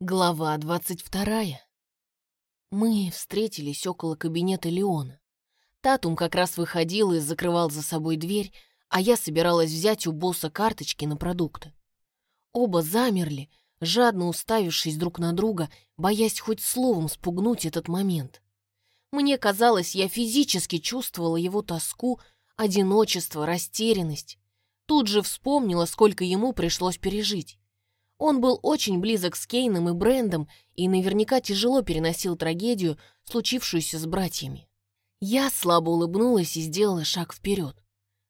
Глава двадцать вторая. Мы встретились около кабинета Леона. Татум как раз выходил и закрывал за собой дверь, а я собиралась взять у босса карточки на продукты. Оба замерли, жадно уставившись друг на друга, боясь хоть словом спугнуть этот момент. Мне казалось, я физически чувствовала его тоску, одиночество, растерянность. Тут же вспомнила, сколько ему пришлось пережить. Он был очень близок с Кейном и Брэндом и наверняка тяжело переносил трагедию, случившуюся с братьями. Я слабо улыбнулась и сделала шаг вперед.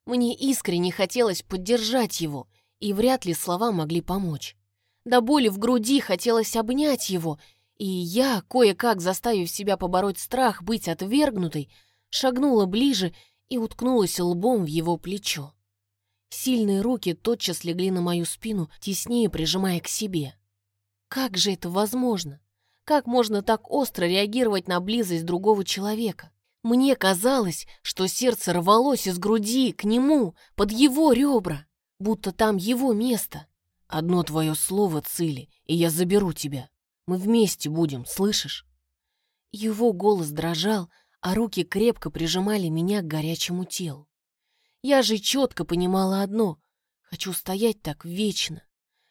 Мне искренне хотелось поддержать его, и вряд ли слова могли помочь. До боли в груди хотелось обнять его, и я, кое-как заставив себя побороть страх быть отвергнутой, шагнула ближе и уткнулась лбом в его плечо. Сильные руки тотчас легли на мою спину, теснее прижимая к себе. Как же это возможно? Как можно так остро реагировать на близость другого человека? Мне казалось, что сердце рвалось из груди к нему, под его ребра, будто там его место. Одно твое слово, Цили, и я заберу тебя. Мы вместе будем, слышишь? Его голос дрожал, а руки крепко прижимали меня к горячему телу. Я же четко понимала одно. Хочу стоять так вечно.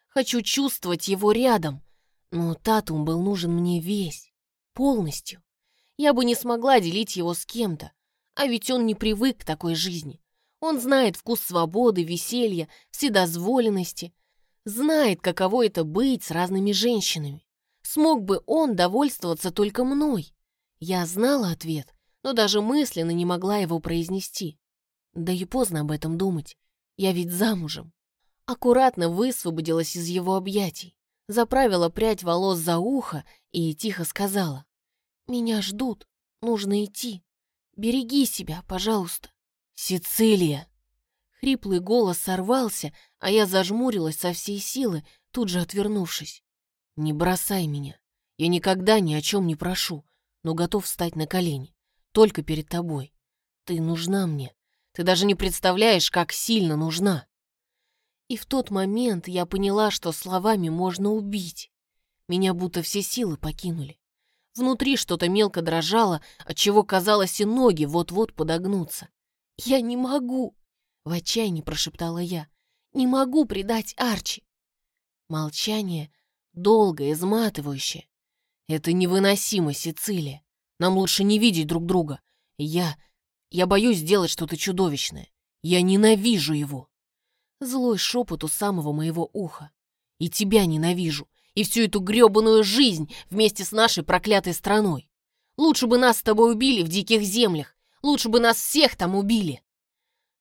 Хочу чувствовать его рядом. Но Татум был нужен мне весь, полностью. Я бы не смогла делить его с кем-то. А ведь он не привык к такой жизни. Он знает вкус свободы, веселья, вседозволенности. Знает, каково это быть с разными женщинами. Смог бы он довольствоваться только мной? Я знала ответ, но даже мысленно не могла его произнести. Да и поздно об этом думать. Я ведь замужем. Аккуратно высвободилась из его объятий, заправила прядь волос за ухо и тихо сказала. «Меня ждут, нужно идти. Береги себя, пожалуйста». «Сицилия!» Хриплый голос сорвался, а я зажмурилась со всей силы, тут же отвернувшись. «Не бросай меня. Я никогда ни о чем не прошу, но готов встать на колени. Только перед тобой. Ты нужна мне. Ты даже не представляешь, как сильно нужна. И в тот момент я поняла, что словами можно убить. Меня будто все силы покинули. Внутри что-то мелко дрожало, отчего казалось и ноги вот-вот подогнутся. «Я не могу!» — в отчаянии прошептала я. «Не могу предать Арчи!» Молчание, долгое, изматывающее. «Это невыносимо, Сицилия. Нам лучше не видеть друг друга. Я я боюсь сделать что-то чудовищное. Я ненавижу его. Злой шепот у самого моего уха. И тебя ненавижу. И всю эту грёбаную жизнь вместе с нашей проклятой страной. Лучше бы нас с тобой убили в диких землях. Лучше бы нас всех там убили.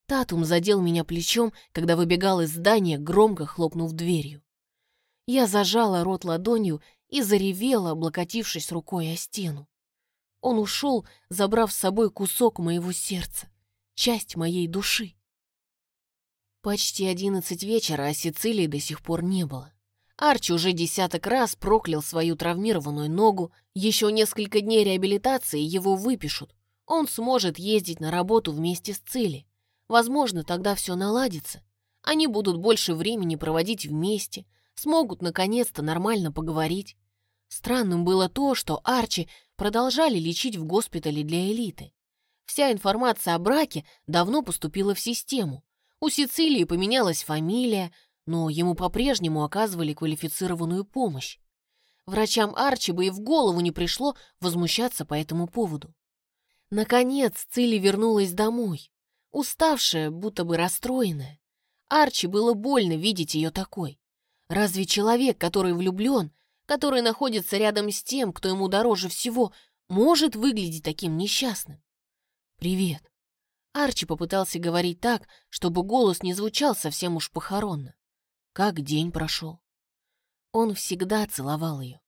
Татум задел меня плечом, когда выбегал из здания, громко хлопнув дверью. Я зажала рот ладонью и заревела, облокотившись рукой о стену. Он ушел, забрав с собой кусок моего сердца, часть моей души. Почти одиннадцать вечера, а Сицилии до сих пор не было. Арчи уже десяток раз проклял свою травмированную ногу, еще несколько дней реабилитации его выпишут. Он сможет ездить на работу вместе с Цили. Возможно, тогда все наладится. Они будут больше времени проводить вместе, смогут наконец-то нормально поговорить. Странным было то, что Арчи продолжали лечить в госпитале для элиты. Вся информация о браке давно поступила в систему. У Сицилии поменялась фамилия, но ему по-прежнему оказывали квалифицированную помощь. Врачам Арчи бы и в голову не пришло возмущаться по этому поводу. Наконец Цилли вернулась домой, уставшая, будто бы расстроенная. Арчи было больно видеть ее такой. Разве человек, который влюблен, который находится рядом с тем, кто ему дороже всего, может выглядеть таким несчастным. «Привет». Арчи попытался говорить так, чтобы голос не звучал совсем уж похоронно. Как день прошел? Он всегда целовал ее,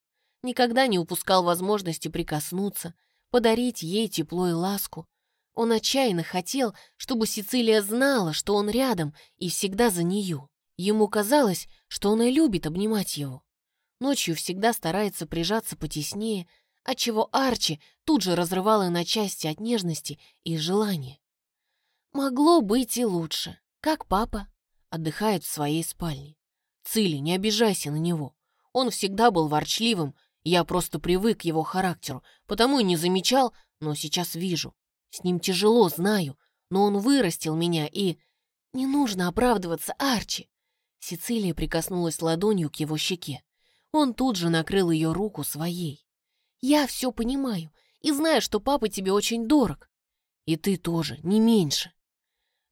никогда не упускал возможности прикоснуться, подарить ей тепло и ласку. Он отчаянно хотел, чтобы Сицилия знала, что он рядом и всегда за нее. Ему казалось, что она любит обнимать его. Ночью всегда старается прижаться потеснее, отчего Арчи тут же разрывала на части от нежности и желания. Могло быть и лучше. Как папа отдыхает в своей спальне. Цили, не обижайся на него. Он всегда был ворчливым, я просто привык к его характеру, потому и не замечал, но сейчас вижу. С ним тяжело, знаю, но он вырастил меня и... Не нужно оправдываться, Арчи. Сицилия прикоснулась ладонью к его щеке. Он тут же накрыл ее руку своей. «Я все понимаю и знаю, что папа тебе очень дорог. И ты тоже, не меньше».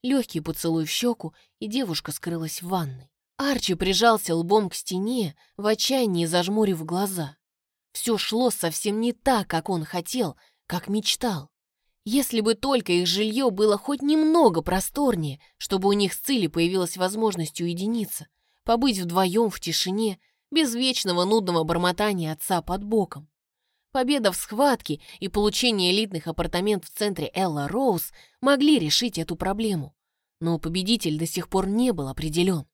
Легкий поцелуй в щеку, и девушка скрылась в ванной. Арчи прижался лбом к стене, в отчаянии зажмурив глаза. Все шло совсем не так, как он хотел, как мечтал. Если бы только их жилье было хоть немного просторнее, чтобы у них с Цили появилась возможность уединиться, побыть вдвоем в тишине, без вечного нудного бормотания отца под боком. Победа в схватке и получение элитных апартаментов в центре Элла Роуз могли решить эту проблему, но победитель до сих пор не был определен.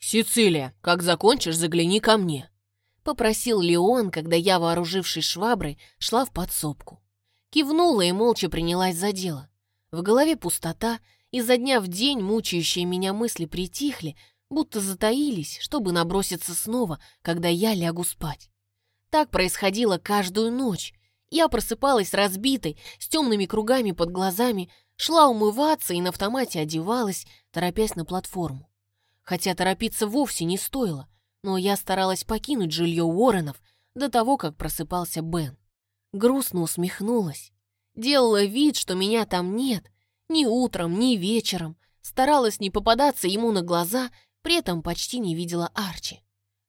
«Сицилия, как закончишь, загляни ко мне», — попросил Леон, когда я, вооружившись шваброй, шла в подсобку. Кивнула и молча принялась за дело. В голове пустота, и за дня в день мучающие меня мысли притихли, будто затаились, чтобы наброситься снова, когда я лягу спать. Так происходило каждую ночь. Я просыпалась разбитой, с темными кругами под глазами, шла умываться и на автомате одевалась, торопясь на платформу. Хотя торопиться вовсе не стоило, но я старалась покинуть жилье Уорренов до того, как просыпался Бен. Грустно усмехнулась. Делала вид, что меня там нет. Ни утром, ни вечером. Старалась не попадаться ему на глаза, при этом почти не видела Арчи.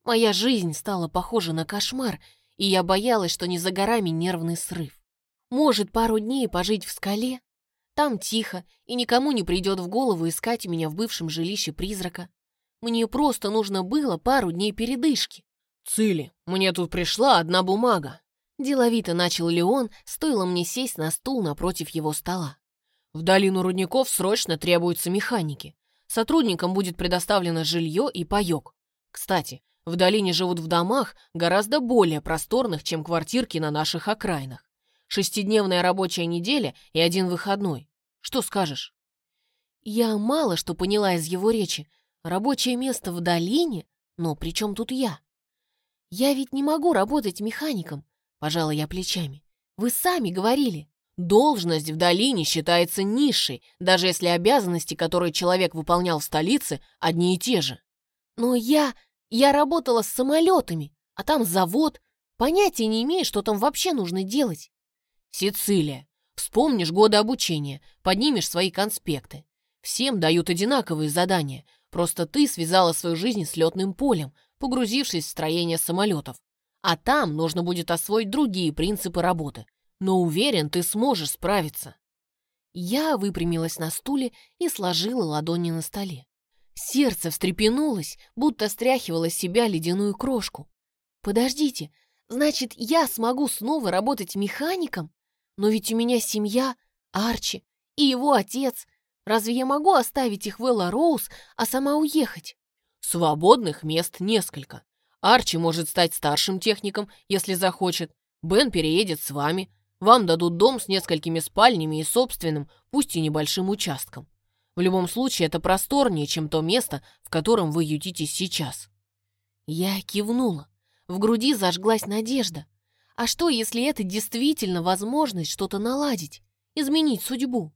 Моя жизнь стала похожа на кошмар, и я боялась, что не за горами нервный срыв. Может, пару дней пожить в скале? Там тихо, и никому не придет в голову искать меня в бывшем жилище призрака. Мне просто нужно было пару дней передышки. «Цили, мне тут пришла одна бумага», Деловито начал Леон, стоило мне сесть на стул напротив его стола. В долину рудников срочно требуются механики. Сотрудникам будет предоставлено жилье и паёк. Кстати, в долине живут в домах гораздо более просторных, чем квартирки на наших окраинах. Шестидневная рабочая неделя и один выходной. Что скажешь? Я мало что поняла из его речи. Рабочее место в долине? Но при чем тут я? Я ведь не могу работать механиком. Пожала я плечами. Вы сами говорили. Должность в долине считается низшей, даже если обязанности, которые человек выполнял в столице, одни и те же. Но я... я работала с самолетами, а там завод. Понятия не имею, что там вообще нужно делать. Сицилия. Вспомнишь годы обучения, поднимешь свои конспекты. Всем дают одинаковые задания, просто ты связала свою жизнь с летным полем, погрузившись в строение самолетов. А там нужно будет освоить другие принципы работы. Но уверен, ты сможешь справиться. Я выпрямилась на стуле и сложила ладони на столе. Сердце встрепенулось, будто стряхивало с себя ледяную крошку. «Подождите, значит, я смогу снова работать механиком? Но ведь у меня семья, Арчи и его отец. Разве я могу оставить их в Элла Роуз, а сама уехать?» «Свободных мест несколько. Арчи может стать старшим техником, если захочет. Бен переедет с вами. Вам дадут дом с несколькими спальнями и собственным, пусть и небольшим участком. В любом случае, это просторнее, чем то место, в котором вы ютитесь сейчас». Я кивнула. В груди зажглась надежда. А что, если это действительно возможность что-то наладить, изменить судьбу?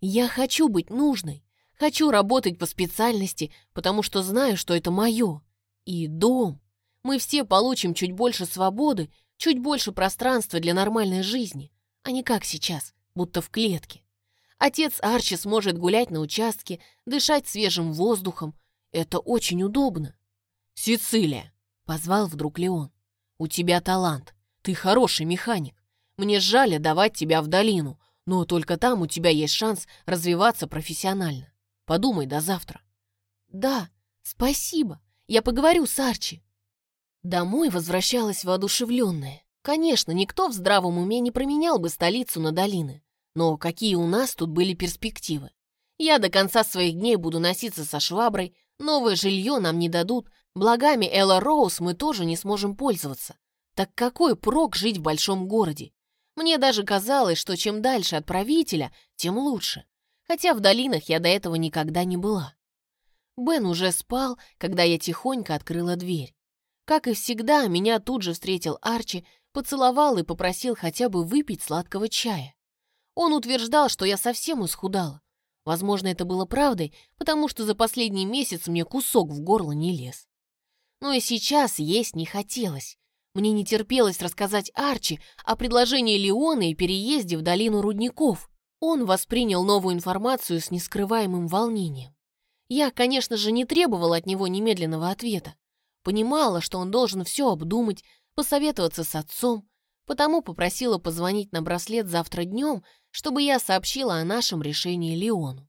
Я хочу быть нужной, хочу работать по специальности, потому что знаю, что это мое. И дом мы все получим чуть больше свободы, чуть больше пространства для нормальной жизни, а не как сейчас, будто в клетке. Отец Арчи сможет гулять на участке, дышать свежим воздухом. Это очень удобно. «Сицилия!» — позвал вдруг Леон. «У тебя талант. Ты хороший механик. Мне жаль давать тебя в долину, но только там у тебя есть шанс развиваться профессионально. Подумай до завтра». «Да, спасибо. Я поговорю с Арчи». Домой возвращалась воодушевленная. Конечно, никто в здравом уме не променял бы столицу на долины. Но какие у нас тут были перспективы? Я до конца своих дней буду носиться со шваброй, новое жилье нам не дадут, благами Элла Роуз мы тоже не сможем пользоваться. Так какой прок жить в большом городе? Мне даже казалось, что чем дальше от правителя, тем лучше. Хотя в долинах я до этого никогда не была. Бен уже спал, когда я тихонько открыла дверь. Как и всегда, меня тут же встретил Арчи, поцеловал и попросил хотя бы выпить сладкого чая. Он утверждал, что я совсем исхудала. Возможно, это было правдой, потому что за последний месяц мне кусок в горло не лез. Но и сейчас есть не хотелось. Мне не терпелось рассказать Арчи о предложении Леона и переезде в долину рудников. Он воспринял новую информацию с нескрываемым волнением. Я, конечно же, не требовала от него немедленного ответа. Понимала, что он должен все обдумать, посоветоваться с отцом, потому попросила позвонить на браслет завтра днем, чтобы я сообщила о нашем решении Леону.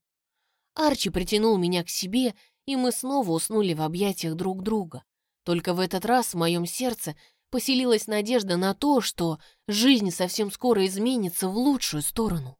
Арчи притянул меня к себе, и мы снова уснули в объятиях друг друга. Только в этот раз в моем сердце поселилась надежда на то, что жизнь совсем скоро изменится в лучшую сторону.